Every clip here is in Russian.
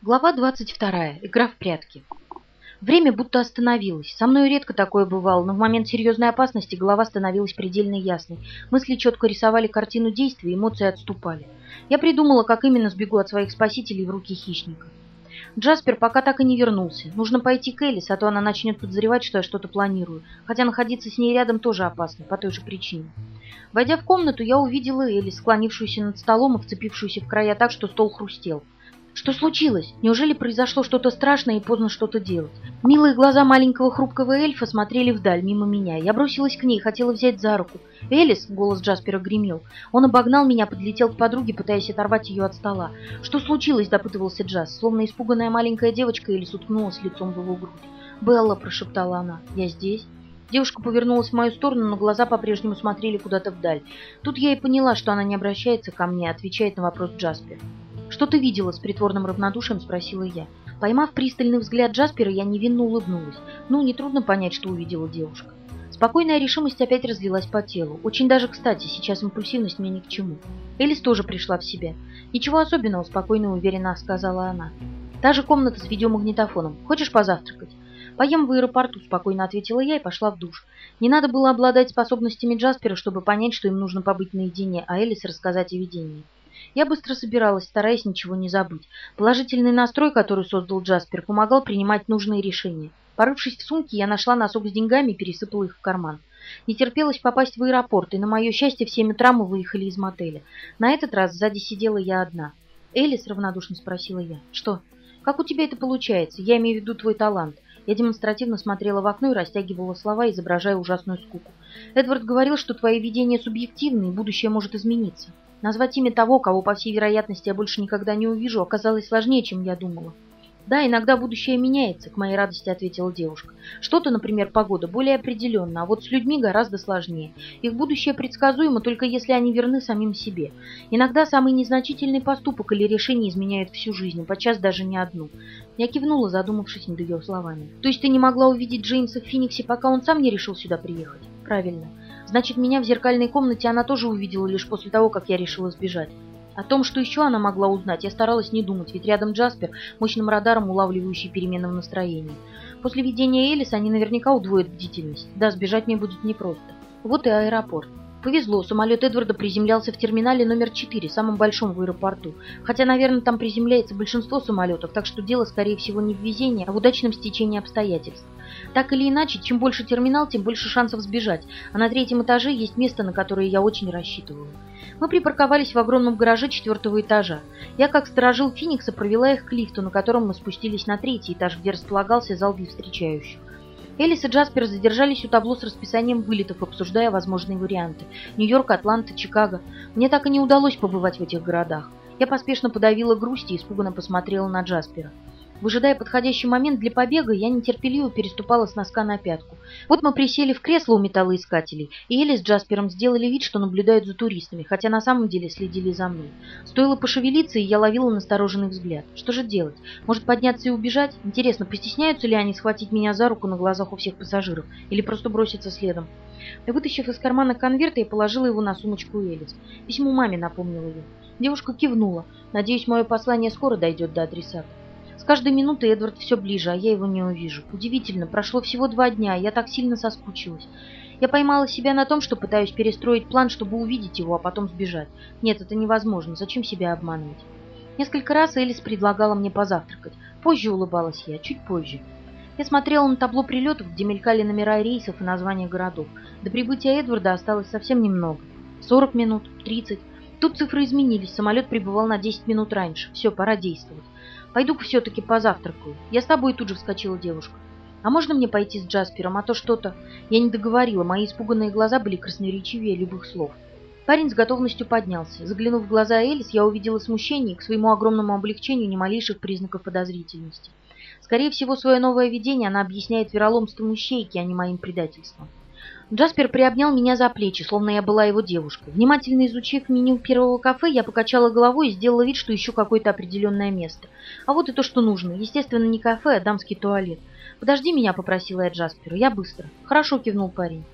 Глава 22. Игра в прятки. Время будто остановилось. Со мной редко такое бывало, но в момент серьезной опасности голова становилась предельно ясной. Мысли четко рисовали картину действий, эмоции отступали. Я придумала, как именно сбегу от своих спасителей в руки хищника. Джаспер пока так и не вернулся. Нужно пойти к Элис, а то она начнет подозревать, что я что-то планирую. Хотя находиться с ней рядом тоже опасно, по той же причине. Войдя в комнату, я увидела Элис, склонившуюся над столом и вцепившуюся в края так, что стол хрустел. Что случилось? Неужели произошло что-то страшное и поздно что-то делать? Милые глаза маленького хрупкого эльфа смотрели вдаль, мимо меня. Я бросилась к ней, хотела взять за руку. «Элис!» — голос Джаспера гремел. Он обогнал меня, подлетел к подруге, пытаясь оторвать ее от стола. «Что случилось?» — допытывался Джаз. Словно испуганная маленькая девочка, Элис уткнулась лицом в его грудь. «Белла!» — прошептала она. «Я здесь?» Девушка повернулась в мою сторону, но глаза по-прежнему смотрели куда-то вдаль. Тут я и поняла, что она не обращается ко мне, а отвечает на вопрос Джаспер. «Что ты видела?» — с притворным равнодушием спросила я. Поймав пристальный взгляд Джаспера, я невинно улыбнулась. Ну, нетрудно понять, что увидела девушка. Спокойная решимость опять разлилась по телу. Очень даже кстати, сейчас импульсивность мне ни к чему. Элис тоже пришла в себя. «Ничего особенного», — спокойно и уверенно сказала она. «Та же комната с видеомагнитофоном. Хочешь позавтракать?» «Поем в аэропорту», — спокойно ответила я и пошла в душ. Не надо было обладать способностями Джаспера, чтобы понять, что им нужно побыть наедине, а Элис рассказать о видении. Я быстро собиралась, стараясь ничего не забыть. Положительный настрой, который создал Джаспер, помогал принимать нужные решения. Порывшись в сумке, я нашла носок с деньгами и пересыпала их в карман. Не терпелось попасть в аэропорт, и на мое счастье в семь утра мы выехали из мотеля. На этот раз сзади сидела я одна. «Элис?» — равнодушно спросила я. «Что? Как у тебя это получается? Я имею в виду твой талант». Я демонстративно смотрела в окно и растягивала слова, изображая ужасную скуку. «Эдвард говорил, что твои видения субъективны, и будущее может измениться». Назвать имя того, кого, по всей вероятности, я больше никогда не увижу, оказалось сложнее, чем я думала. «Да, иногда будущее меняется», — к моей радости ответила девушка. «Что-то, например, погода, более определенно, а вот с людьми гораздо сложнее. Их будущее предсказуемо только если они верны самим себе. Иногда самый незначительный поступок или решение изменяют всю жизнь, подчас даже не одну». Я кивнула, задумавшись над ее словами. «То есть ты не могла увидеть Джеймса в Фениксе, пока он сам не решил сюда приехать?» «Правильно. Значит, меня в зеркальной комнате она тоже увидела лишь после того, как я решила сбежать. О том, что еще она могла узнать, я старалась не думать, ведь рядом Джаспер, мощным радаром улавливающий перемены в настроении. После видения Элис они наверняка удвоят бдительность. Да, сбежать мне будет непросто. Вот и аэропорт. Повезло, самолет Эдварда приземлялся в терминале номер 4, самом большом в аэропорту. Хотя, наверное, там приземляется большинство самолетов, так что дело, скорее всего, не в везении, а в удачном стечении обстоятельств. Так или иначе, чем больше терминал, тем больше шансов сбежать, а на третьем этаже есть место, на которое я очень рассчитываю. Мы припарковались в огромном гараже четвертого этажа. Я, как сторожил Феникса, провела их к лифту, на котором мы спустились на третий этаж, где располагался зал для встречающих. Элис и Джаспер задержались у табло с расписанием вылетов, обсуждая возможные варианты. Нью-Йорк, Атланта, Чикаго. Мне так и не удалось побывать в этих городах. Я поспешно подавила грусть и испуганно посмотрела на Джаспера. Выжидая подходящий момент для побега, я нетерпеливо переступала с носка на пятку. Вот мы присели в кресло у металлоискателей, и Элли с Джаспером сделали вид, что наблюдают за туристами, хотя на самом деле следили за мной. Стоило пошевелиться, и я ловила настороженный взгляд. Что же делать? Может подняться и убежать? Интересно, постесняются ли они схватить меня за руку на глазах у всех пассажиров? Или просто броситься следом? И вытащив из кармана конверт, я положила его на сумочку Элис. Письмо маме напомнила ее. Девушка кивнула. Надеюсь, мое послание скоро дойдет до адресата каждой минутой Эдвард все ближе, а я его не увижу. Удивительно, прошло всего два дня, я так сильно соскучилась. Я поймала себя на том, что пытаюсь перестроить план, чтобы увидеть его, а потом сбежать. Нет, это невозможно. Зачем себя обманывать? Несколько раз Элис предлагала мне позавтракать. Позже улыбалась я, чуть позже. Я смотрела на табло прилетов, где мелькали номера рейсов и названия городов. До прибытия Эдварда осталось совсем немного. 40 минут, 30. Тут цифры изменились, самолет прибывал на 10 минут раньше. Все, пора действовать. Пойду-ка все-таки позавтракаю. Я с тобой тут же вскочила девушка. А можно мне пойти с Джаспером, а то что-то... Я не договорила, мои испуганные глаза были красноречивее любых слов. Парень с готовностью поднялся. Заглянув в глаза Элис, я увидела смущение и к своему огромному облегчению ни малейших признаков подозрительности. Скорее всего, свое новое видение она объясняет вероломством ищейки, а не моим предательством. Джаспер приобнял меня за плечи, словно я была его девушкой. Внимательно изучив меню первого кафе, я покачала головой и сделала вид, что ищу какое-то определенное место. А вот и то, что нужно. Естественно, не кафе, а дамский туалет. «Подожди меня», — попросила я Джаспера. «Я быстро». «Хорошо», — кивнул парень.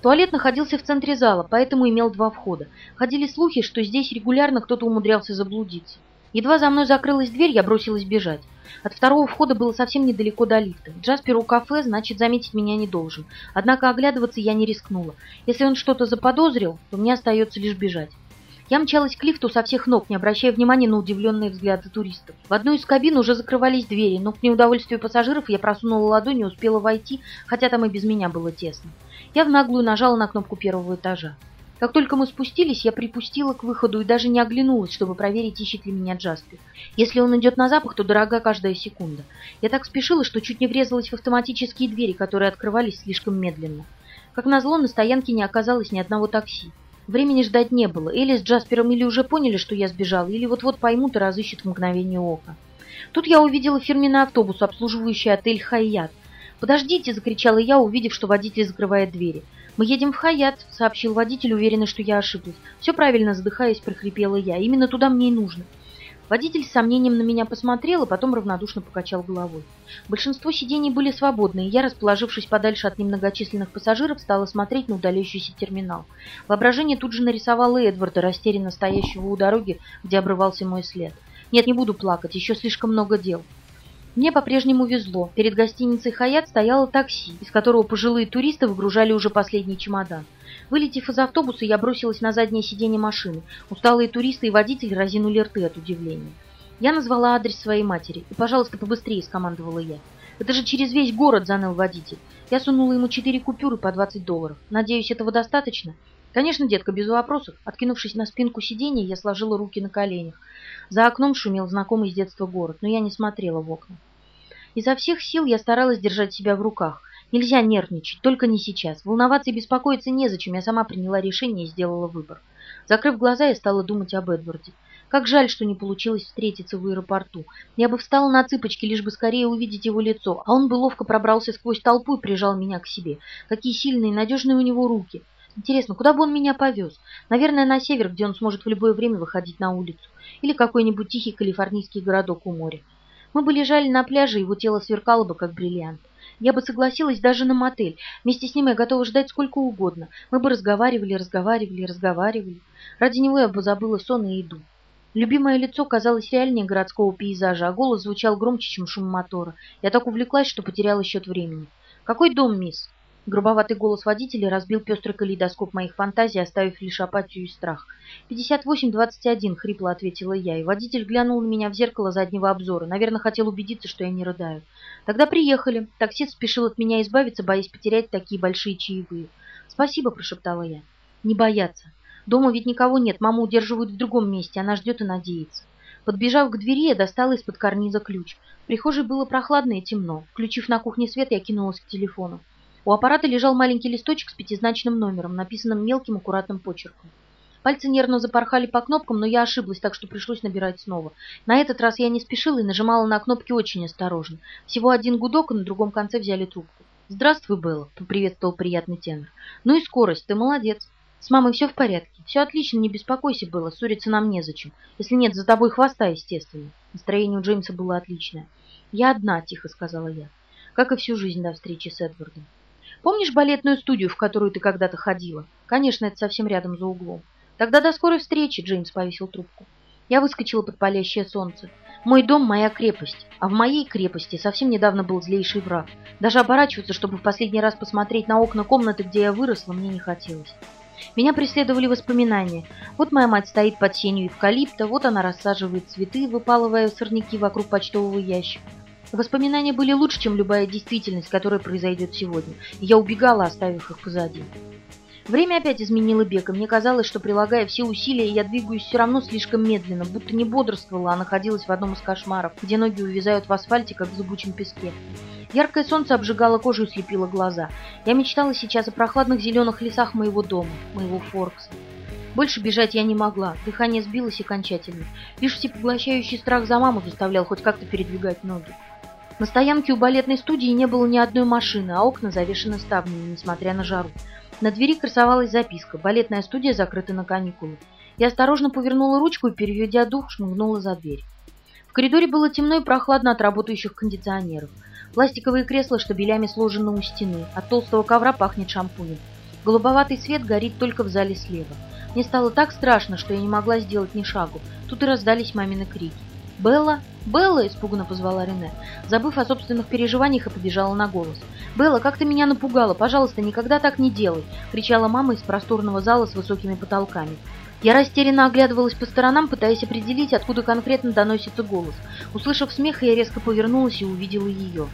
Туалет находился в центре зала, поэтому имел два входа. Ходили слухи, что здесь регулярно кто-то умудрялся заблудиться. Едва за мной закрылась дверь, я бросилась бежать. От второго входа было совсем недалеко до лифта. Джаспер у кафе, значит, заметить меня не должен. Однако оглядываться я не рискнула. Если он что-то заподозрил, то мне остается лишь бежать. Я мчалась к лифту со всех ног, не обращая внимания на удивленные взгляды туристов. В одну из кабин уже закрывались двери, но к неудовольствию пассажиров я просунула ладонь и успела войти, хотя там и без меня было тесно. Я в наглую нажала на кнопку первого этажа. Как только мы спустились, я припустила к выходу и даже не оглянулась, чтобы проверить, ищет ли меня Джаспер. Если он идет на запах, то дорога каждая секунда. Я так спешила, что чуть не врезалась в автоматические двери, которые открывались слишком медленно. Как назло, на стоянке не оказалось ни одного такси. Времени ждать не было. Элли с Джаспером или уже поняли, что я сбежала, или вот-вот поймут и разыщут в мгновение ока. Тут я увидела фирменный автобус, обслуживающий отель «Хайят». «Подождите!» – закричала я, увидев, что водитель закрывает двери. «Мы едем в Хаят», — сообщил водитель, уверенный, что я ошиблась. «Все правильно, задыхаясь, прохрипела я. Именно туда мне и нужно». Водитель с сомнением на меня посмотрел, а потом равнодушно покачал головой. Большинство сидений были свободны, и я, расположившись подальше от немногочисленных пассажиров, стала смотреть на удаляющийся терминал. Воображение тут же нарисовало Эдварда, растерянно стоящего у дороги, где обрывался мой след. Нет, не буду плакать, еще слишком много дел. Мне по-прежнему везло. Перед гостиницей «Хаят» стояло такси, из которого пожилые туристы выгружали уже последний чемодан. Вылетев из автобуса, я бросилась на заднее сиденье машины. Усталые туристы и водитель разинули рты от удивления. Я назвала адрес своей матери. И, пожалуйста, побыстрее, скомандовала я. Это же через весь город, заныл водитель. Я сунула ему четыре купюры по 20 долларов. Надеюсь, этого достаточно? Конечно, детка, без вопросов. Откинувшись на спинку сиденья, я сложила руки на коленях. За окном шумел знакомый с детства город, но я не смотрела в окна. Изо всех сил я старалась держать себя в руках. Нельзя нервничать, только не сейчас. Волноваться и беспокоиться незачем, я сама приняла решение и сделала выбор. Закрыв глаза, я стала думать об Эдварде. Как жаль, что не получилось встретиться в аэропорту. Я бы встала на цыпочки, лишь бы скорее увидеть его лицо, а он бы ловко пробрался сквозь толпу и прижал меня к себе. Какие сильные и надежные у него руки. Интересно, куда бы он меня повез? Наверное, на север, где он сможет в любое время выходить на улицу. Или какой-нибудь тихий калифорнийский городок у моря. Мы бы лежали на пляже, его тело сверкало бы, как бриллиант. Я бы согласилась даже на мотель. Вместе с ним я готова ждать сколько угодно. Мы бы разговаривали, разговаривали, разговаривали. Ради него я бы забыла сон и еду. Любимое лицо казалось реальнее городского пейзажа, а голос звучал громче, чем шум мотора. Я так увлеклась, что потеряла счет времени. «Какой дом, мисс?» Грубоватый голос водителя разбил пестрый калейдоскоп моих фантазий, оставив лишь апатию и страх. «Пятьдесят восемь двадцать один», — хрипло ответила я, и водитель глянул на меня в зеркало заднего обзора. Наверное, хотел убедиться, что я не рыдаю. Тогда приехали. Таксист спешил от меня избавиться, боясь потерять такие большие чаевые. «Спасибо», — прошептала я. «Не бояться. Дома ведь никого нет, маму удерживают в другом месте, она ждет и надеется». Подбежав к двери, я достала из-под карниза ключ. В прихожей было прохладно и темно. Включив на кухне свет, я кинулась к телефону. У аппарата лежал маленький листочек с пятизначным номером, написанным мелким аккуратным почерком. Пальцы нервно запорхали по кнопкам, но я ошиблась, так что пришлось набирать снова. На этот раз я не спешила и нажимала на кнопки очень осторожно. Всего один гудок, и на другом конце взяли трубку. «Здравствуй, Белла», — поприветствовал приятный тенор. «Ну и скорость, ты молодец. С мамой все в порядке. Все отлично, не беспокойся, Белла, ссориться нам незачем. Если нет, за тобой хвоста, естественно». Настроение у Джеймса было отличное. «Я одна», — тихо сказала я. Как и всю жизнь до встречи с Эдвардом. Помнишь балетную студию, в которую ты когда-то ходила? Конечно, это совсем рядом за углом. Тогда до скорой встречи, Джеймс повесил трубку. Я выскочила под палящее солнце. Мой дом – моя крепость, а в моей крепости совсем недавно был злейший враг. Даже оборачиваться, чтобы в последний раз посмотреть на окна комнаты, где я выросла, мне не хотелось. Меня преследовали воспоминания. Вот моя мать стоит под сенью эвкалипта, вот она рассаживает цветы, выпалывая сорняки вокруг почтового ящика. Воспоминания были лучше, чем любая действительность, которая произойдет сегодня. я убегала, оставив их позади. Время опять изменило бег, и мне казалось, что, прилагая все усилия, я двигаюсь все равно слишком медленно, будто не бодрствовала, а находилась в одном из кошмаров, где ноги увязают в асфальте, как в зыбучем песке. Яркое солнце обжигало кожу и слепило глаза. Я мечтала сейчас о прохладных зеленых лесах моего дома, моего Форкса. Больше бежать я не могла, дыхание сбилось окончательно. Лишь всепоглощающий страх за маму заставлял хоть как-то передвигать ноги. На стоянке у балетной студии не было ни одной машины, а окна завешены ставнями, несмотря на жару. На двери красовалась записка «Балетная студия закрыта на каникулы». Я осторожно повернула ручку и, переведя дух, шмыгнула за дверь. В коридоре было темно и прохладно от работающих кондиционеров. Пластиковые кресла штабелями сложены у стены, от толстого ковра пахнет шампунем. Голубоватый свет горит только в зале слева. Мне стало так страшно, что я не могла сделать ни шагу. Тут и раздались мамины крики. «Белла? Белла!» – испуганно позвала Рене, забыв о собственных переживаниях и побежала на голос. «Белла, как ты меня напугала! Пожалуйста, никогда так не делай!» – кричала мама из просторного зала с высокими потолками. Я растерянно оглядывалась по сторонам, пытаясь определить, откуда конкретно доносится голос. Услышав смех, я резко повернулась и увидела ее.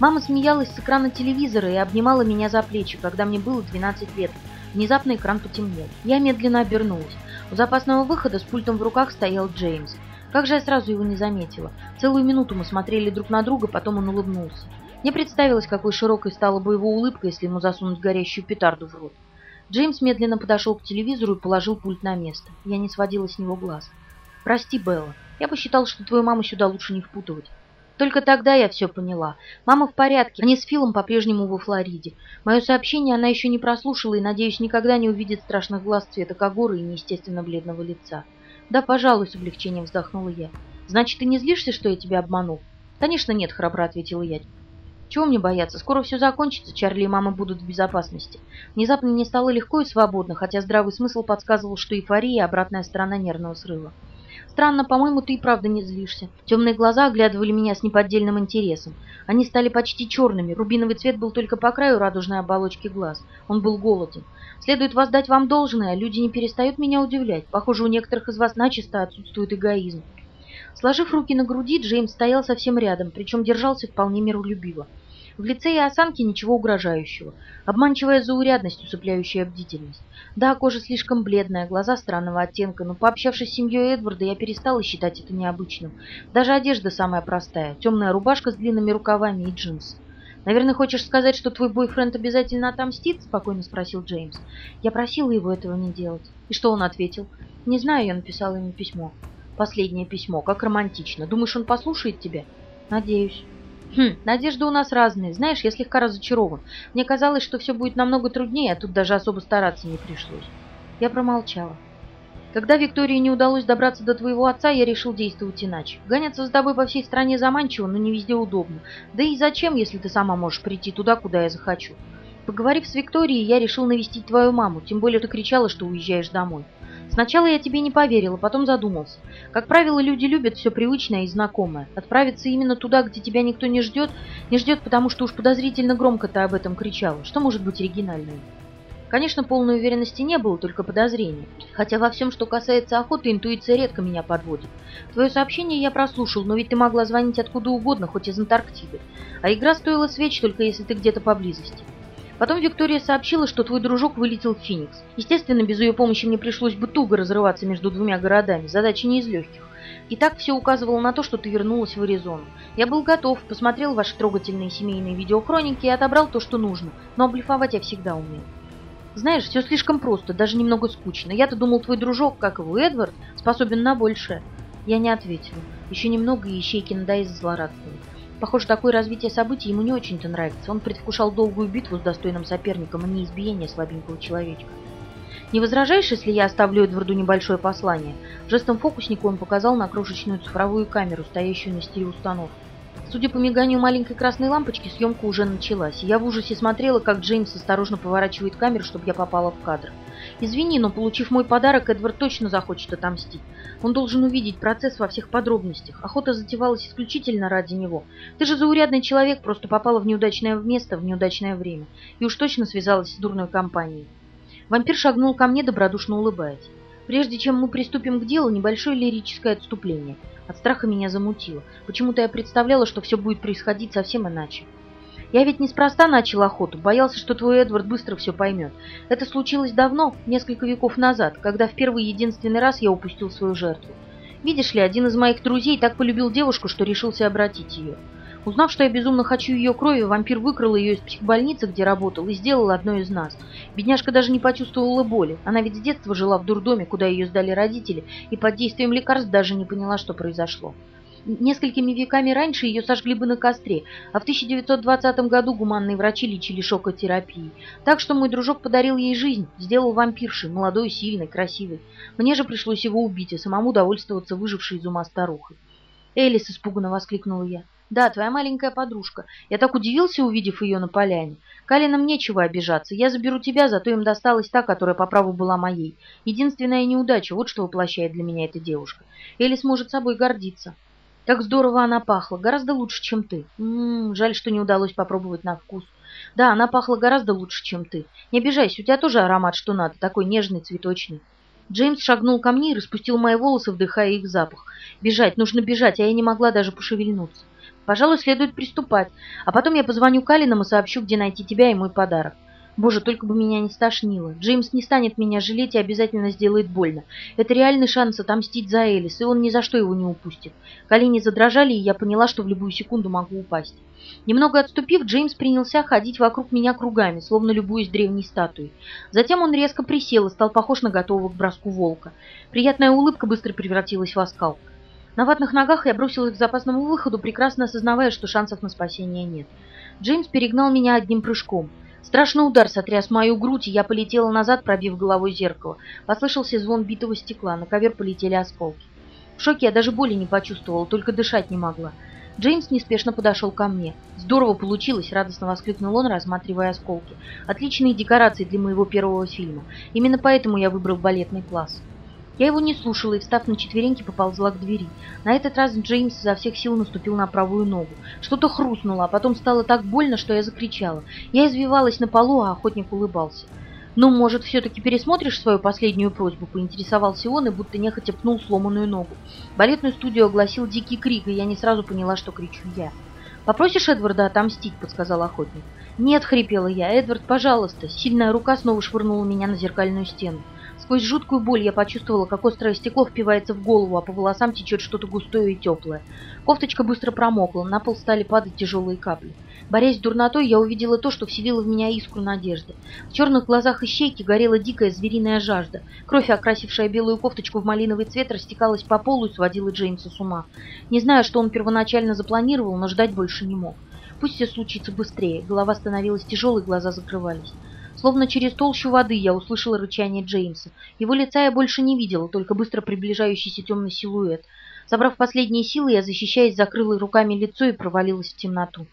Мама смеялась с экрана телевизора и обнимала меня за плечи, когда мне было 12 лет. Внезапно экран потемнел. Я медленно обернулась. У запасного выхода с пультом в руках стоял Джеймс. Как же я сразу его не заметила. Целую минуту мы смотрели друг на друга, потом он улыбнулся. Мне представилось, какой широкой стала бы его улыбка, если ему засунуть горящую петарду в рот. Джеймс медленно подошел к телевизору и положил пульт на место. Я не сводила с него глаз. «Прости, Белла. Я посчитал, что твою маму сюда лучше не впутывать. Только тогда я все поняла. Мама в порядке, они с Филом по-прежнему во Флориде. Мое сообщение она еще не прослушала и, надеюсь, никогда не увидит страшных глаз цвета когоры и неестественно бледного лица. «Да, пожалуй», — с облегчением вздохнула я. «Значит, ты не злишься, что я тебя обманул?» «Конечно нет», — храбро ответила я. «Чего мне бояться? Скоро все закончится, Чарли и мама будут в безопасности». Внезапно мне стало легко и свободно, хотя здравый смысл подсказывал, что эйфория — обратная сторона нервного срыва. Странно, по-моему, ты и правда не злишься. Темные глаза оглядывали меня с неподдельным интересом. Они стали почти черными, рубиновый цвет был только по краю радужной оболочки глаз. Он был голоден. Следует воздать вам должное, люди не перестают меня удивлять. Похоже, у некоторых из вас начисто отсутствует эгоизм. Сложив руки на груди, Джеймс стоял совсем рядом, причем держался вполне миролюбиво. В лице и осанке ничего угрожающего. Обманчивая заурядность, усыпляющая бдительность. Да, кожа слишком бледная, глаза странного оттенка, но пообщавшись с семьей Эдварда, я перестала считать это необычным. Даже одежда самая простая. Темная рубашка с длинными рукавами и джинсы. «Наверное, хочешь сказать, что твой бойфренд обязательно отомстит?» – спокойно спросил Джеймс. Я просила его этого не делать. И что он ответил? «Не знаю, я написала ему письмо». «Последнее письмо. Как романтично. Думаешь, он послушает тебя?» «Надеюсь». Хм, надежды у нас разные. Знаешь, я слегка разочарован. Мне казалось, что все будет намного труднее, а тут даже особо стараться не пришлось. Я промолчала. Когда Виктории не удалось добраться до твоего отца, я решил действовать иначе. Гоняться с тобой по всей стране заманчиво, но не везде удобно. Да и зачем, если ты сама можешь прийти туда, куда я захочу? Поговорив с Викторией, я решил навестить твою маму, тем более ты кричала, что уезжаешь домой. Сначала я тебе не поверила, потом задумался. Как правило, люди любят все привычное и знакомое. Отправиться именно туда, где тебя никто не ждет, не ждет, потому что уж подозрительно громко ты об этом кричала. Что может быть оригинальным? Конечно, полной уверенности не было, только подозрения. Хотя во всем, что касается охоты, интуиция редко меня подводит. Твое сообщение я прослушал, но ведь ты могла звонить откуда угодно, хоть из Антарктиды. А игра стоила свеч, только если ты где-то поблизости. Потом Виктория сообщила, что твой дружок вылетел в Феникс. Естественно, без ее помощи мне пришлось бы туго разрываться между двумя городами. Задача не из легких. И так все указывало на то, что ты вернулась в Аризону. Я был готов, посмотрел ваши трогательные семейные видеохроники и отобрал то, что нужно. Но облифовать я всегда умею. Знаешь, все слишком просто, даже немного скучно. Я-то думал, твой дружок, как его Эдвард, способен на большее. Я не ответила. Еще немного, и Ищейки надоест злорадствовать. Похоже, такое развитие событий ему не очень-то нравится. Он предвкушал долгую битву с достойным соперником, а не избиение слабенького человечка. «Не возражаешь, если я оставлю Эдварду небольшое послание?» Жестом фокусника он показал на крошечную цифровую камеру, стоящую на стереоустановке. Судя по миганию маленькой красной лампочки, съемка уже началась. Я в ужасе смотрела, как Джеймс осторожно поворачивает камеру, чтобы я попала в кадр. Извини, но получив мой подарок, Эдвард точно захочет отомстить. Он должен увидеть процесс во всех подробностях. Охота затевалась исключительно ради него. Ты же заурядный человек, просто попала в неудачное место в неудачное время. И уж точно связалась с дурной компанией. Вампир шагнул ко мне, добродушно улыбаясь. Прежде чем мы приступим к делу, небольшое лирическое отступление. От страха меня замутило. Почему-то я представляла, что все будет происходить совсем иначе. Я ведь неспроста начал охоту, боялся, что твой Эдвард быстро все поймет. Это случилось давно, несколько веков назад, когда в первый единственный раз я упустил свою жертву. Видишь ли, один из моих друзей так полюбил девушку, что решился обратить ее. Узнав, что я безумно хочу ее крови, вампир выкрал ее из психбольницы, где работал, и сделал одной из нас. Бедняжка даже не почувствовала боли. Она ведь с детства жила в дурдоме, куда ее сдали родители, и под действием лекарств даже не поняла, что произошло. Несколькими веками раньше ее сожгли бы на костре, а в 1920 году гуманные врачи лечили шокотерапией. Так что мой дружок подарил ей жизнь, сделал вампиршей, молодой, сильной, красивой. Мне же пришлось его убить, и самому довольствоваться выжившей из ума старухой. «Элис!» – испуганно воскликнула я. «Да, твоя маленькая подружка. Я так удивился, увидев ее на поляне. Калинам нечего обижаться. Я заберу тебя, зато им досталась та, которая по праву была моей. Единственная неудача – вот что воплощает для меня эта девушка. Элис может собой гордиться». Как здорово она пахла, гораздо лучше, чем ты. М -м, жаль, что не удалось попробовать на вкус. Да, она пахла гораздо лучше, чем ты. Не обижайся, у тебя тоже аромат что надо, такой нежный, цветочный. Джеймс шагнул ко мне и распустил мои волосы, вдыхая их запах. Бежать, нужно бежать, а я не могла даже пошевельнуться. Пожалуй, следует приступать, а потом я позвоню Калинам и сообщу, где найти тебя и мой подарок. Боже, только бы меня не стошнило. Джеймс не станет меня жалеть и обязательно сделает больно. Это реальный шанс отомстить за Элис, и он ни за что его не упустит. Колени задрожали, и я поняла, что в любую секунду могу упасть. Немного отступив, Джеймс принялся ходить вокруг меня кругами, словно любуясь древней статуей. Затем он резко присел и стал похож на готового к броску волка. Приятная улыбка быстро превратилась в оскал. На ватных ногах я бросилась к запасному выходу, прекрасно осознавая, что шансов на спасение нет. Джеймс перегнал меня одним прыжком. Страшный удар сотряс мою грудь, и я полетела назад, пробив головой зеркало. Послышался звон битого стекла, на ковер полетели осколки. В шоке я даже боли не почувствовала, только дышать не могла. Джеймс неспешно подошел ко мне. «Здорово получилось!» — радостно воскликнул он, рассматривая осколки. «Отличные декорации для моего первого фильма. Именно поэтому я выбрал балетный класс». Я его не слушала и, встав на четвереньки, поползла к двери. На этот раз Джеймс изо всех сил наступил на правую ногу. Что-то хрустнуло, а потом стало так больно, что я закричала. Я извивалась на полу, а охотник улыбался. «Ну, может, все-таки пересмотришь свою последнюю просьбу?» — поинтересовался он и будто нехотя пнул сломанную ногу. Балетную студию огласил дикий крик, и я не сразу поняла, что кричу я. «Попросишь Эдварда отомстить?» — подсказал охотник. «Нет», — хрипела я. «Эдвард, пожалуйста!» Сильная рука снова швырнула меня на зеркальную стену. Сквозь жуткую боль я почувствовала, как острое стекло впивается в голову, а по волосам течет что-то густое и теплое. Кофточка быстро промокла, на пол стали падать тяжелые капли. Борясь с дурнотой, я увидела то, что вселило в меня искру надежды. В черных глазах ищейки горела дикая звериная жажда. Кровь, окрасившая белую кофточку в малиновый цвет, растекалась по полу и сводила Джеймса с ума. Не знаю, что он первоначально запланировал, но ждать больше не мог. Пусть все случится быстрее. Голова становилась тяжелой, глаза закрывались. Словно через толщу воды я услышала рычание Джеймса. Его лица я больше не видела, только быстро приближающийся темный силуэт. Собрав последние силы, я, защищаясь, закрыла руками лицо и провалилась в темноту.